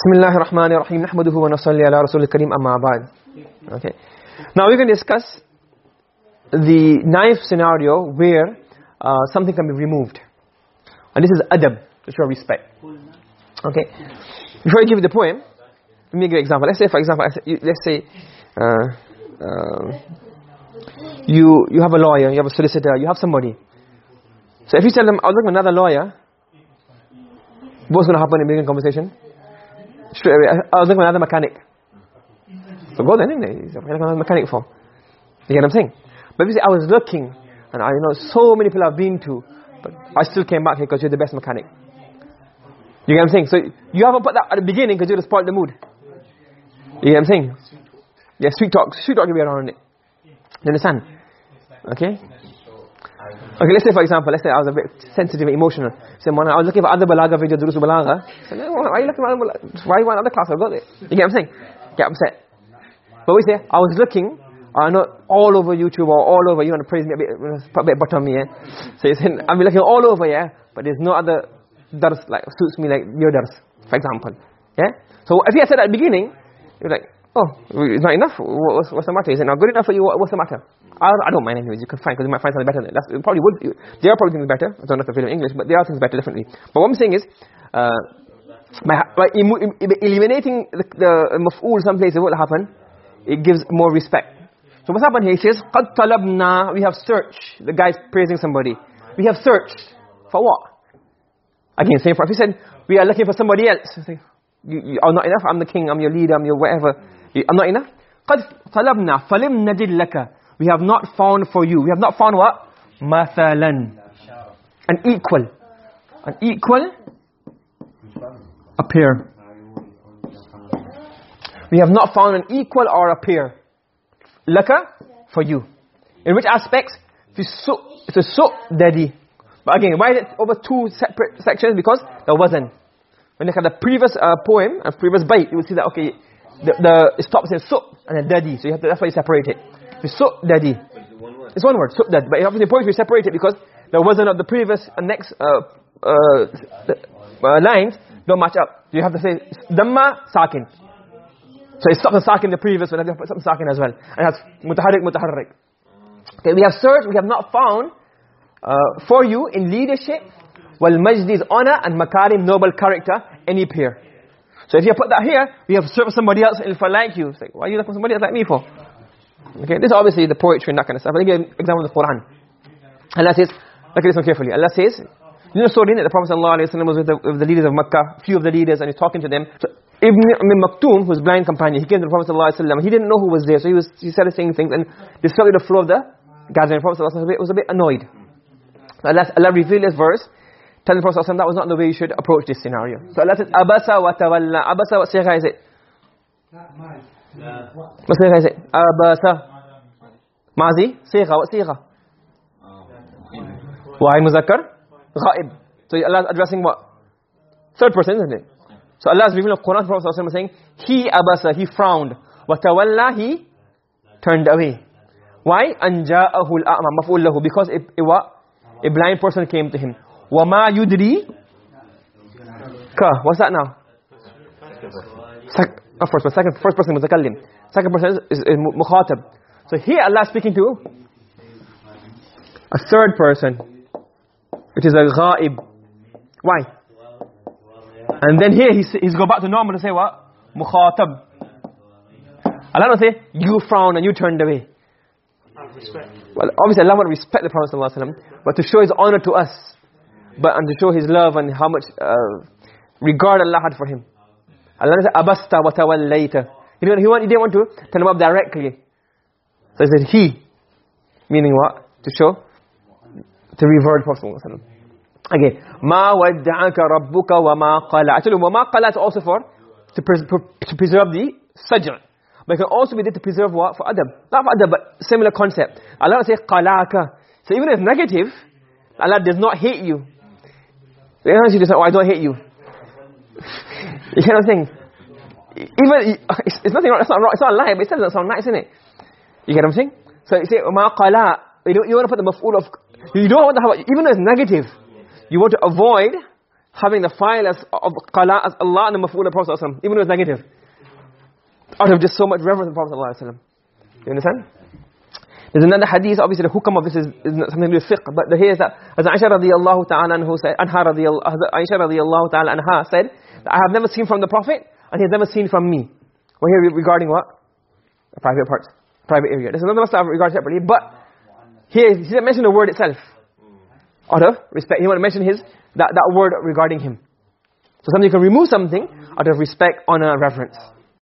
Bismillah ar-Rahman ar-Rahim. Nahmaduhu wa nasalli ala Rasul al-Karim amma ba'd. Okay. Now we're going to discuss the knife scenario where uh, something can be removed. And this is adab, to show respect. Okay. Before I give you the poem, let me give you an example. Let's say, for example, let's say uh, um, you, you have a lawyer, you have a solicitor, you have somebody. So if you tell them, I'll look another lawyer, what's going to happen in a conversation? Straight away I was looking for another mechanic so go then isn't it another mechanic for you get what I'm saying? But you say I was looking and I know so many people I've been to but I still came back here because you're the best mechanic. You get what I'm saying? So you haven't put that at the beginning because you just spoiled the mood. You get what I'm saying? Yeah sweet talk. Sweet talk will be around it. You understand? Okay Okay, let's say for example, let's say I was a bit sensitive and emotional. So when I was looking for other balaga video, durus balaga. Say, why are you looking for other Why you want other class? I've got it. You get what I'm saying? Get upset. But we say, I was looking, I not all over YouTube or all over, you want to praise me a bit, put a bit butter on me, yeah? So you're saying, I'm looking all over, yeah? But there's no other dars, like, suits me like your dars, for example. Yeah? So if you had said at the beginning, you're like, oh, it's not enough? What's, what's the matter? Is it not good enough for you? What's the matter? I, I don't mind anyways. You can find because you might find something better. That's probably would. There are probably things better. I don't know if they're in English, but there are things better definitely. But what I'm saying is, uh, by, by eliminating the, the maf'ul someplace, what will happen? It gives more respect. So what's happened here? He says, قَدْ طَلَبْنَا We have searched. The guy's praising somebody. We have searched. For what? Again, same for if he said, we are looking for somebody else. You, you are not enough. I'm the king. I'm your leader. I'm your whatever. I'm not enough. قَدْ طَلَبْنَا فَلِمْ نَجِدْ لَكَ we have not found for you. We have not found what? Mathalan. An equal. An equal. A pair. We have not found an equal or a pair. Laka, for you. In which aspects? It's a so daddy. But again, why is it over two separate sections? Because there wasn't. When you look at the previous uh, poem, and previous bait, you will see that, okay, the, the, it stops in so and then daddy. So you have to, that's why you separate it. It's so daddy. It's one word, so dad. But obviously the point we separate it because there wasn't of the previous uh, next uh, uh, uh, lines don't match up. You have to say damma sakin. So it stops the sakin the previous one, have to put some sakin as well. And that's mutaharrik mutaharrik. Okay, we have searched, we have not found uh, for you in leadership wal majd is honor and makarim noble character any pair. So if you put that here, we have searched somebody else for like you. It's like, why are you looking for somebody else like me for? Okay, this is obviously the poetry and that kind of stuff. I'll give you an example of the Quran. Allah says, look at this one carefully. Allah says, you know the story that the Prophet ﷺ was with the, with the leaders of Makkah, few of the leaders, and he's talking to them. So Ibn Umm Maktoum, who's blind companion, he came to the Prophet ﷺ. He didn't know who was there, so he was he started saying things and disrupted the flow of the gathering. The Prophet ﷺ was a bit annoyed. Allah, Allah revealed this verse, telling the Prophet that was not the way you should approach this scenario. So Allah says, Abasa wa tawalla. Abasa, what sigha is it? What sigha is it? Abasa. Mazi? Sigha, what sigha? Wahid muzakkar? Ghaib. So Allah is addressing what? Third person, isn't it? So Allah is revealing the Quran, Prophet ﷺ saying, He abasa, he frowned. Watawalla, he turned away. Why? Anja'ahu al-a'ma, maf'ul lahu. Because a, a what? A blind person came to him. Wama yudri? Ka, what's that now? Sec first, but second, first person mutakallim. Second person is, is, is mukhatab. So here Allah is speaking to a third person, which is a ghaib. Why? And then here he's, he's go back to normal to say what? Mukhatab. Allah don't say, you frowned and you turned away. Well, obviously Allah want to respect the Prophet ﷺ, but to show his honor to us, but and to show his love and how much uh, regard Allah had for him. Allah said, Abasta wa tawallayta. He didn't, he, want, he didn't want to turn him up directly. So he said, he. Meaning what? To show? To revert Prophet ﷺ. Again, ma wadda'aka rabbuka wa ma qala. You, wa ma qala is also for to, pres to preserve the sajr. But it can also be there to preserve what? For adab. Not for adab, but similar concept. Allah says qalaka. So even if negative, Allah does not hate you. You just say, oh, I don't hate you. you know what I'm saying? Even, it's, it's nothing wrong, it's not wrong, it's not a lie, but it still doesn't sound nice, isn't it? You get what I'm saying? So you say, ma qala. You, don't, you want to put the maf'ul of, you don't want to have, even though it's negative, you want to avoid having the fa'il as of qala as Allah and the maf'ul of Prophet even though it's negative. Out of just so much reverence for Prophet You understand? There's another hadith, obviously the hukam of this is, is something to with fiqh, but the here is that, as Aisha radiallahu ta'ala said, anha radiallahu, Aisha ta'ala anha said, I have never seen from the Prophet, and he has never seen from me. Well here regarding what? A private part, private area. There's another mas'ala regarding separately, but here, he didn't mention the word itself. Out of respect. He wanted to mention his, that, that word regarding him. So somebody can remove something out of respect, honor, reverence.